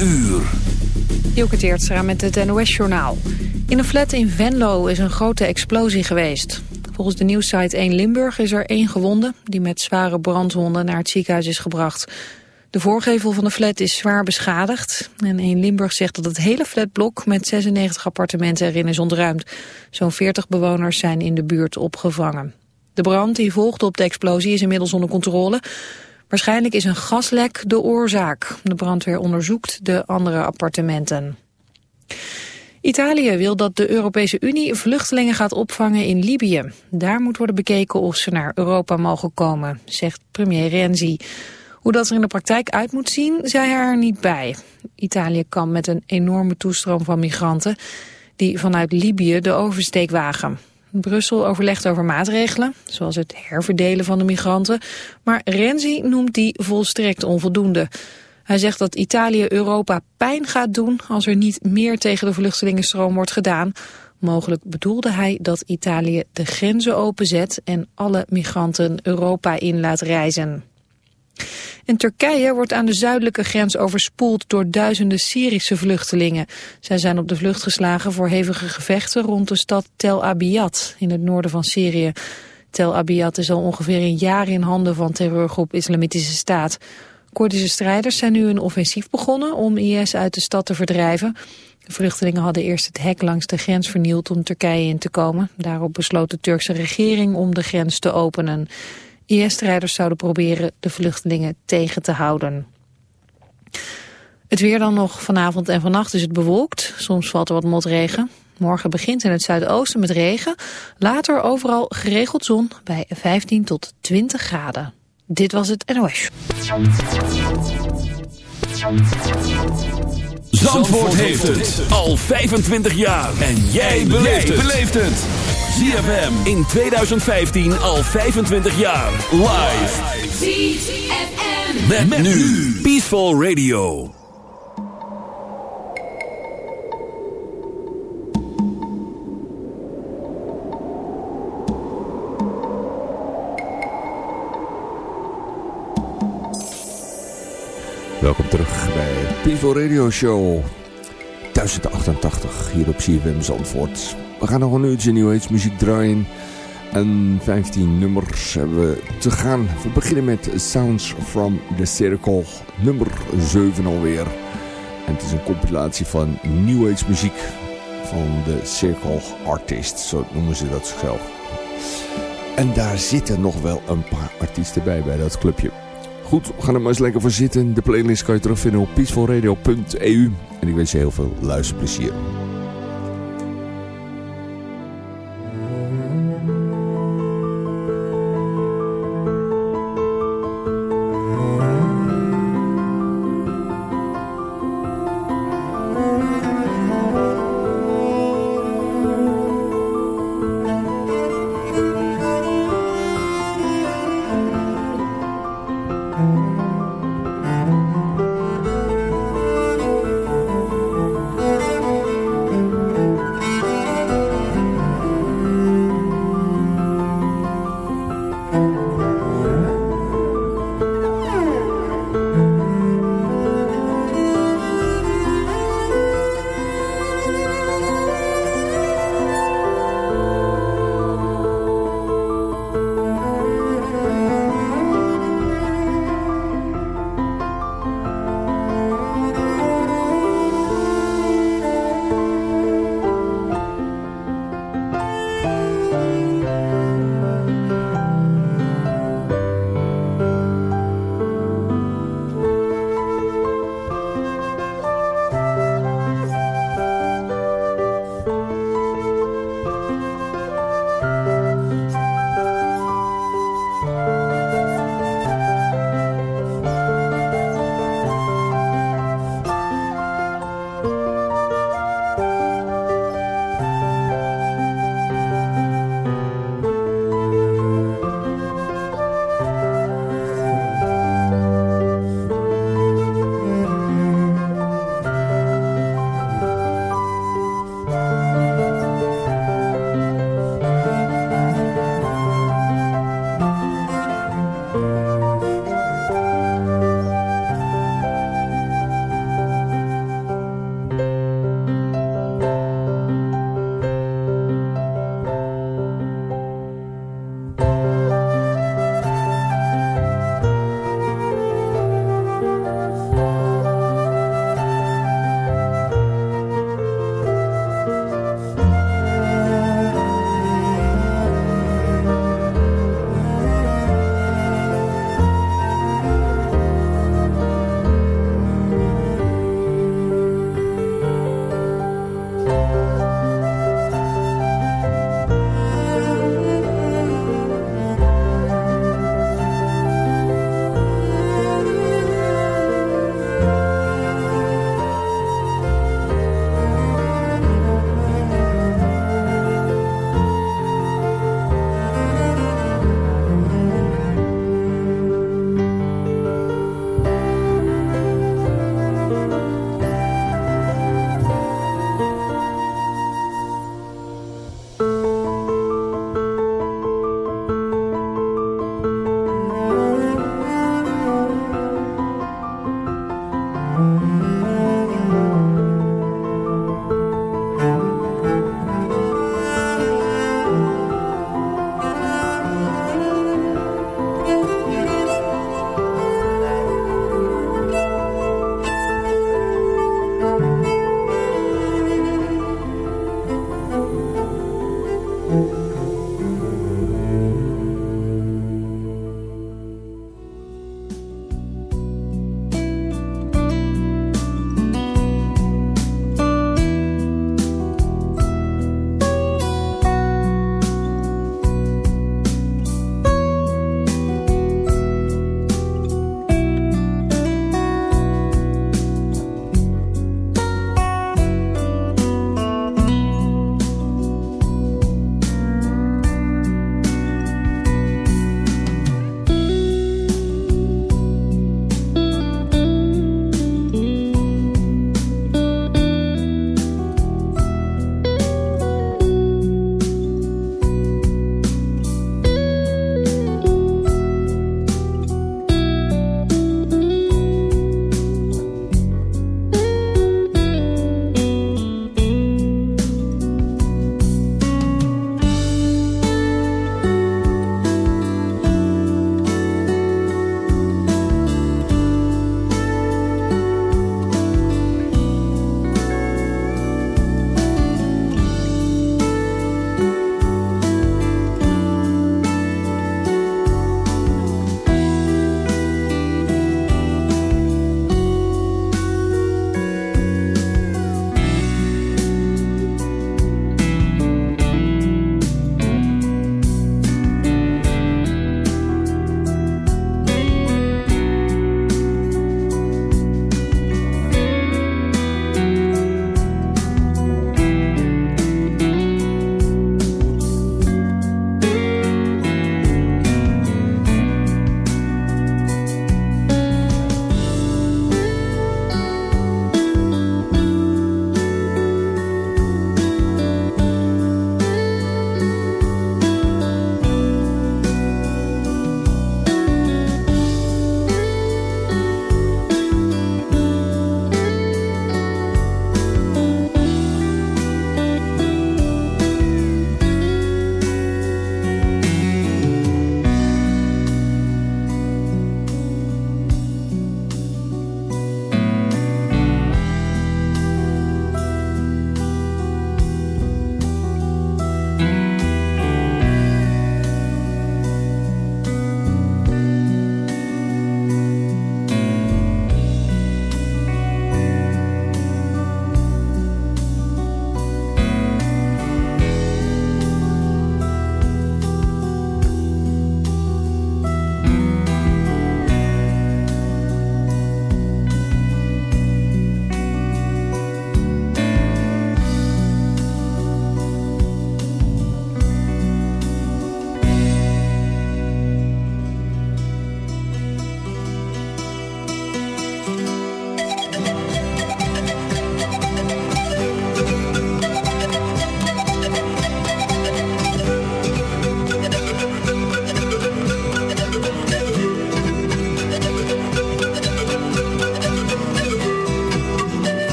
uur. Teertstra met het NOS-journaal. In een flat in Venlo is een grote explosie geweest. Volgens de nieuwssite 1 Limburg is er één gewonde... die met zware brandwonden naar het ziekenhuis is gebracht. De voorgevel van de flat is zwaar beschadigd. En 1 Limburg zegt dat het hele flatblok met 96 appartementen erin is ontruimd. Zo'n 40 bewoners zijn in de buurt opgevangen. De brand die volgde op de explosie is inmiddels onder controle... Waarschijnlijk is een gaslek de oorzaak. De brandweer onderzoekt de andere appartementen. Italië wil dat de Europese Unie vluchtelingen gaat opvangen in Libië. Daar moet worden bekeken of ze naar Europa mogen komen, zegt premier Renzi. Hoe dat er in de praktijk uit moet zien, zei hij er niet bij. Italië kan met een enorme toestroom van migranten die vanuit Libië de oversteek wagen. Brussel overlegt over maatregelen, zoals het herverdelen van de migranten, maar Renzi noemt die volstrekt onvoldoende. Hij zegt dat Italië Europa pijn gaat doen als er niet meer tegen de vluchtelingenstroom wordt gedaan. Mogelijk bedoelde hij dat Italië de grenzen openzet en alle migranten Europa in laat reizen. In Turkije wordt aan de zuidelijke grens overspoeld door duizenden Syrische vluchtelingen. Zij zijn op de vlucht geslagen voor hevige gevechten rond de stad Tel Abyad in het noorden van Syrië. Tel Abyad is al ongeveer een jaar in handen van terreurgroep Islamitische Staat. Koerdische strijders zijn nu een offensief begonnen om IS uit de stad te verdrijven. De vluchtelingen hadden eerst het hek langs de grens vernield om Turkije in te komen. Daarop besloot de Turkse regering om de grens te openen. IS-strijders zouden proberen de vluchtelingen tegen te houden. Het weer dan nog vanavond en vannacht is het bewolkt. Soms valt er wat motregen. Morgen begint in het zuidoosten met regen. Later overal geregeld zon bij 15 tot 20 graden. Dit was het NOS. Zandvoort heeft het al 25 jaar. En jij beleeft het. ZFM in 2015 al 25 jaar. Live. ZFM. Met, met nu. Peaceful Radio. Welkom terug bij Peaceful Radio Show 1088 hier op CFM Zandvoort. We gaan nog een uurtje New Age muziek draaien. En 15 nummers hebben we te gaan. We beginnen met Sounds from the Circle, nummer 7 alweer. En het is een compilatie van New Age muziek van de Circle Artists, zo noemen ze dat zelf. En daar zitten nog wel een paar artiesten bij, bij dat clubje. Goed, we gaan er maar eens lekker voor zitten. De playlist kan je terugvinden op peacefulradio.eu. En ik wens je heel veel luisterplezier.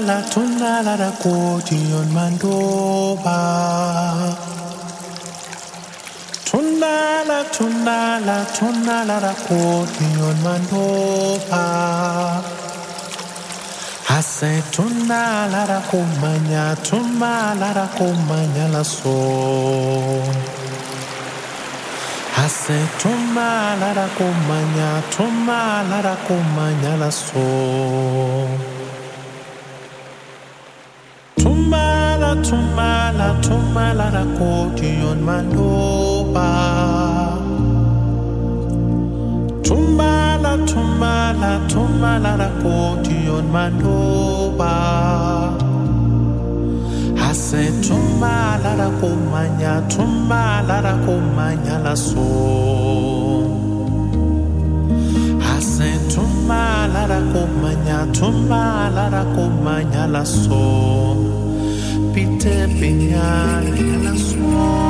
tunala tunala da on mandoba. Tunala tunala tunala da on mandoba. Ase tunala da kumanya tunala da kumanya la so Ase toma lara kumanya, toma lara kumanya la so. tumala thumala thumala nakoti yon tumala, tumala, thumala thumala nakoti yon maloba ase thumala nakomanya thumala nakomanya laso ase thumala tumala thumala nakomanya laso Pite Pignani the suona